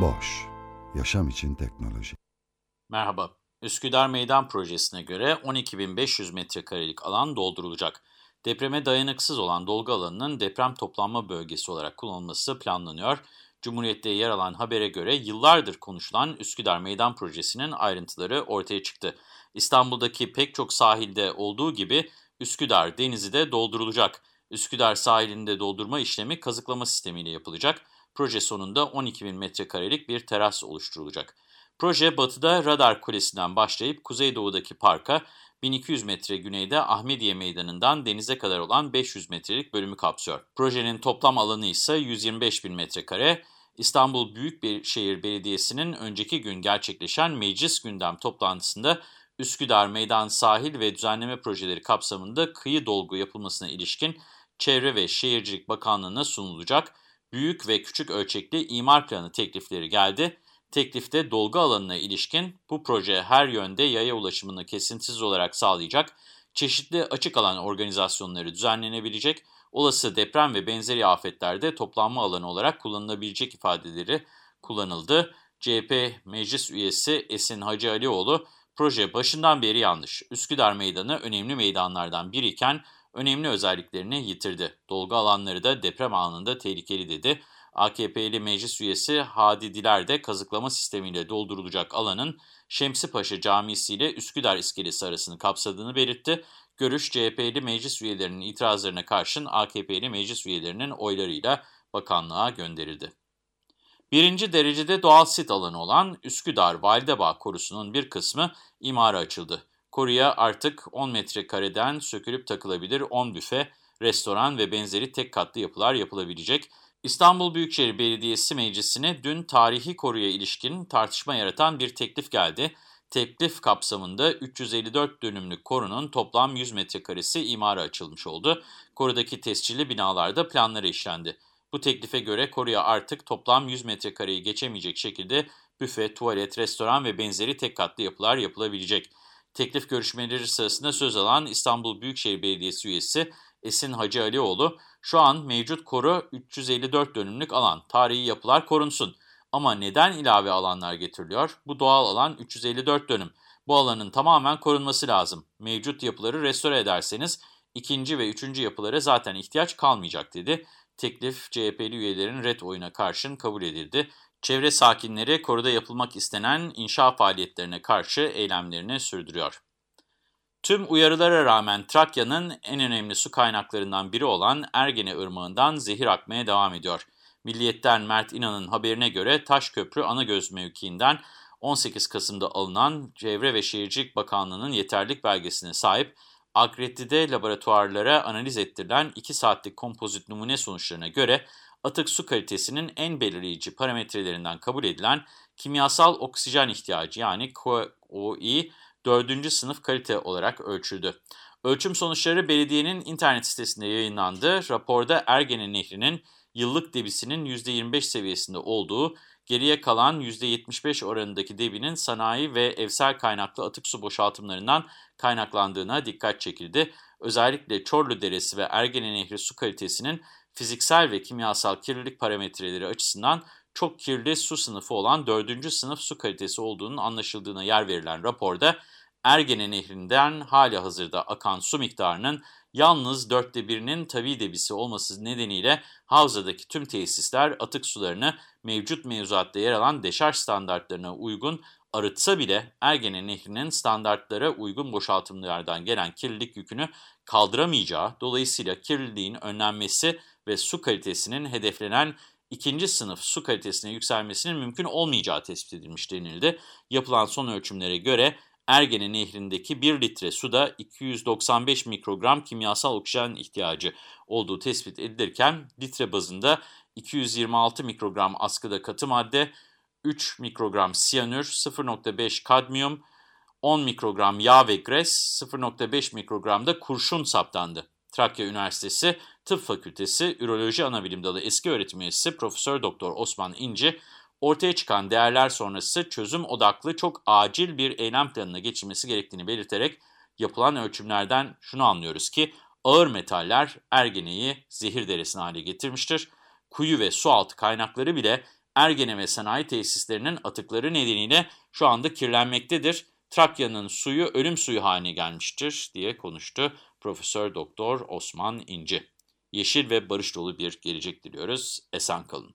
Boş, yaşam için teknoloji. Merhaba, Üsküdar Meydan Projesi'ne göre 12.500 metrekarelik alan doldurulacak. Depreme dayanıksız olan dolgu alanının deprem toplanma bölgesi olarak kullanılması planlanıyor. Cumhuriyet'te yer alan habere göre yıllardır konuşulan Üsküdar Meydan Projesi'nin ayrıntıları ortaya çıktı. İstanbul'daki pek çok sahilde olduğu gibi Üsküdar denizi de doldurulacak. Üsküdar sahilinde doldurma işlemi kazıklama sistemiyle yapılacak. Proje sonunda 12.000 metrekarelik bir teras oluşturulacak. Proje batıda Radar Kulesi'nden başlayıp kuzeydoğudaki parka, 1200 metre güneyde Ahmediye Meydanı'ndan denize kadar olan 500 metrelik bölümü kapsıyor. Projenin toplam alanı ise 125 bin metrekare. İstanbul Büyükşehir Belediyesi'nin önceki gün gerçekleşen meclis gündem toplantısında Üsküdar Meydan Sahil ve Düzenleme Projeleri kapsamında kıyı dolgu yapılmasına ilişkin Çevre ve Şehircilik Bakanlığı'na sunulacak büyük ve küçük ölçekli imar planı teklifleri geldi. Teklifte dolgu alanına ilişkin bu proje her yönde yaya ulaşımını kesintisiz olarak sağlayacak, çeşitli açık alan organizasyonları düzenlenebilecek, olası deprem ve benzeri afetlerde toplanma alanı olarak kullanılabilecek ifadeleri kullanıldı. CHP meclis üyesi Esin Hacı Alioğlu, proje başından beri yanlış. Üsküdar Meydanı önemli meydanlardan biriyken önemli özelliklerini yitirdi. Dolgu alanları da deprem anında tehlikeli dedi. AKP'li meclis üyesi Hadi Diler de kazıklama sistemiyle doldurulacak alanın Şemsipaşa Camisi ile Üsküdar İskelesi arasını kapsadığını belirtti. Görüş CHP'li meclis üyelerinin itirazlarına karşın AKP'li meclis üyelerinin oylarıyla bakanlığa gönderildi. Birinci derecede doğal sit alanı olan Üsküdar Validebağ Korusu'nun bir kısmı imara açıldı. Koruya artık 10 metrekareden sökülüp takılabilir 10 büfe, restoran ve benzeri tek katlı yapılar yapılabilecek. İstanbul Büyükşehir Belediyesi Meclisi'ne dün tarihi koruya ilişkin tartışma yaratan bir teklif geldi. Teklif kapsamında 354 dönümlük korunun toplam 100 metrekaresi imara açılmış oldu. Korudaki tescilli binalarda planları işlendi. Bu teklife göre koruya artık toplam 100 metrekareyi geçemeyecek şekilde büfe, tuvalet, restoran ve benzeri tek katlı yapılar yapılabilecek. Teklif görüşmeleri sırasında söz alan İstanbul Büyükşehir Belediyesi üyesi Esin Hacı Alioğlu, şu an mevcut koru 354 dönümlük alan, tarihi yapılar korunsun. Ama neden ilave alanlar getiriliyor? Bu doğal alan 354 dönüm. Bu alanın tamamen korunması lazım. Mevcut yapıları restore ederseniz ikinci ve üçüncü yapılara zaten ihtiyaç kalmayacak dedi. Teklif CHP'li üyelerin red oyuna karşın kabul edildi. Çevre sakinleri koruda yapılmak istenen inşa faaliyetlerine karşı eylemlerini sürdürüyor. Tüm uyarılara rağmen Trakya'nın en önemli su kaynaklarından biri olan Ergene Irmağı'ndan zehir akmaya devam ediyor. Milliyetten Mert İnan'ın haberine göre Taşköprü Anagöz mevkiinden 18 Kasım'da alınan Çevre ve Şehircilik Bakanlığı'nın yeterlik belgesine sahip Agretti'de laboratuvarlara analiz ettirilen 2 saatlik kompozit numune sonuçlarına göre atık su kalitesinin en belirleyici parametrelerinden kabul edilen kimyasal oksijen ihtiyacı yani KOI 4. sınıf kalite olarak ölçüldü. Ölçüm sonuçları belediyenin internet sitesinde yayınlandı. Raporda Ergene Nehri'nin yıllık debisinin %25 seviyesinde olduğu, geriye kalan %75 oranındaki debinin sanayi ve evsel kaynaklı atık su boşaltımlarından kaynaklandığına dikkat çekildi. Özellikle Çorlu Deresi ve Ergene Nehri su kalitesinin fiziksel ve kimyasal kirlilik parametreleri açısından çok kirli su sınıfı olan 4. sınıf su kalitesi olduğunun anlaşıldığına yer verilen raporda Ergene Nehri'nden hali hazırda akan su miktarının yalnız dörtte birinin tabi debisi olması nedeniyle havzadaki tüm tesisler atık sularını mevcut mevzuatta yer alan deşarj standartlarına uygun arıtsa bile Ergene Nehri'nin standartlara uygun boşaltımlardan gelen kirlilik yükünü kaldıramayacağı, dolayısıyla kirliliğin önlenmesi ve su kalitesinin hedeflenen ikinci sınıf su kalitesine yükselmesinin mümkün olmayacağı tespit edilmiş denildi. Yapılan son ölçümlere göre Ergene Nehri'ndeki 1 litre suda 295 mikrogram kimyasal oksijen ihtiyacı olduğu tespit edilirken litre bazında 226 mikrogram askıda katı madde, 3 mikrogram siyanür, 0.5 kadmiyum, 10 mikrogram yağ ve gres, 0.5 mikrogram da kurşun saptandı. Trakya Üniversitesi Tıp Fakültesi Üroloji Anabilim Dalı eski öğretim üyesi Profesör Doktor Osman İnci, ortaya çıkan değerler sonrası çözüm odaklı çok acil bir eylem planına geçilmesi gerektiğini belirterek yapılan ölçümlerden şunu anlıyoruz ki ağır metaller Ergene'yi zehir deresine hale getirmiştir. Kuyu ve su altı kaynakları bile Ergene ve sanayi tesislerinin atıkları nedeniyle şu anda kirlenmektedir. Trakya'nın suyu ölüm suyu haline gelmiştir diye konuştu Profesör Doktor Osman İnci. Yeşil ve barış dolu bir gelecek diliyoruz. Esen kalın.